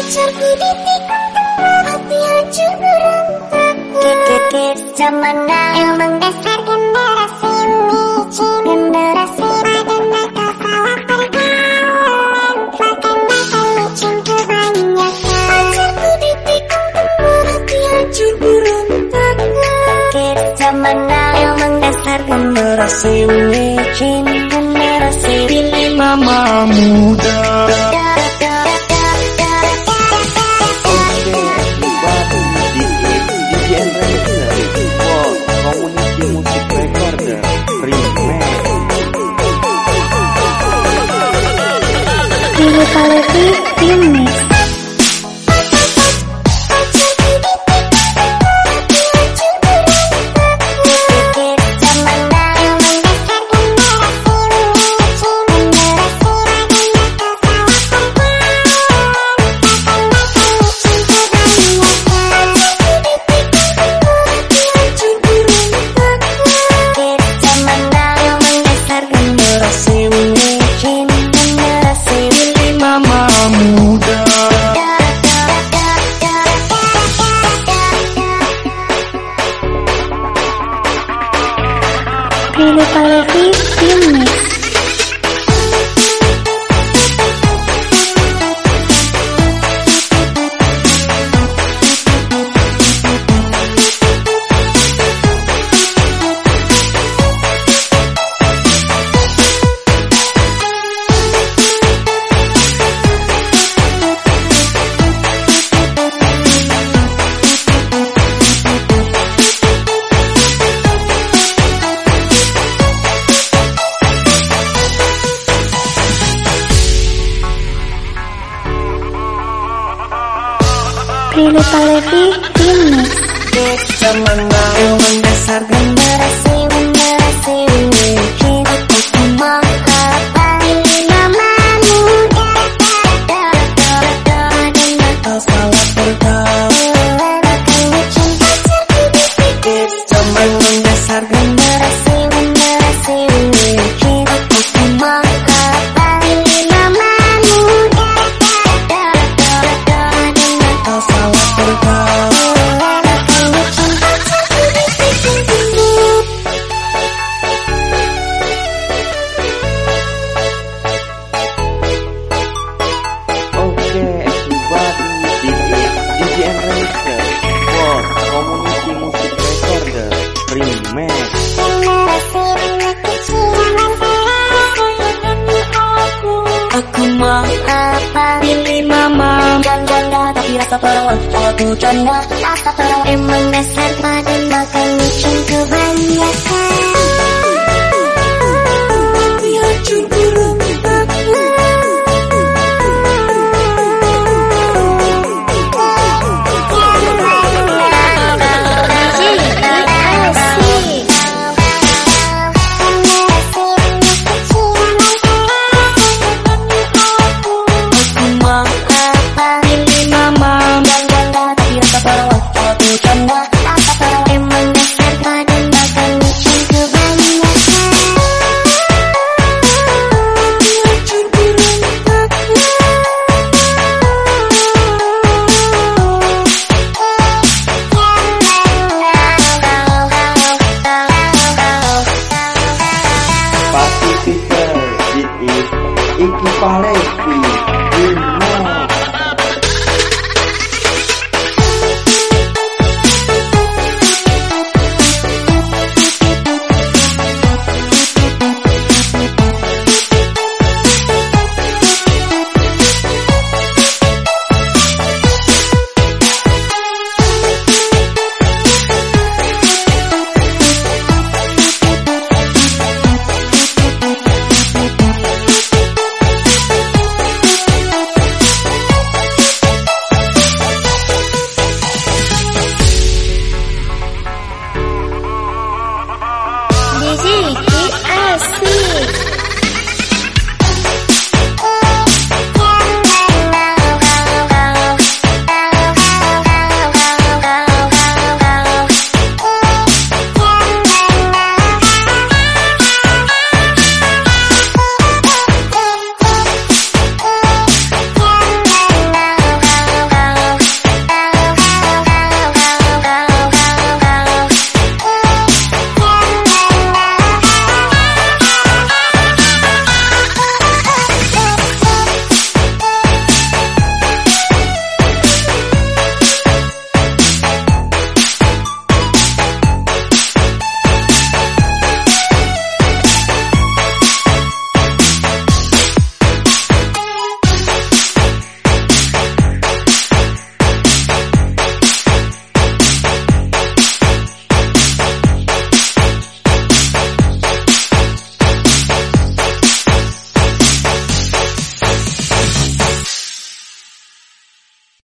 Pacarku ditikung tengah hancur Kekekek zaman now Emang dasar generasi micin Generasi pada nakal salah pergaulan. Kebanyakan. Pacarku hati hancur Kekekek zaman now Emang dasar generasi micin Generasi Pilih mama muda Pilih Palevi Pilih Palevi Zaman now Mendasar generasi generasi Aku perawan Emang dasar pada makan micin kebanyakan Make me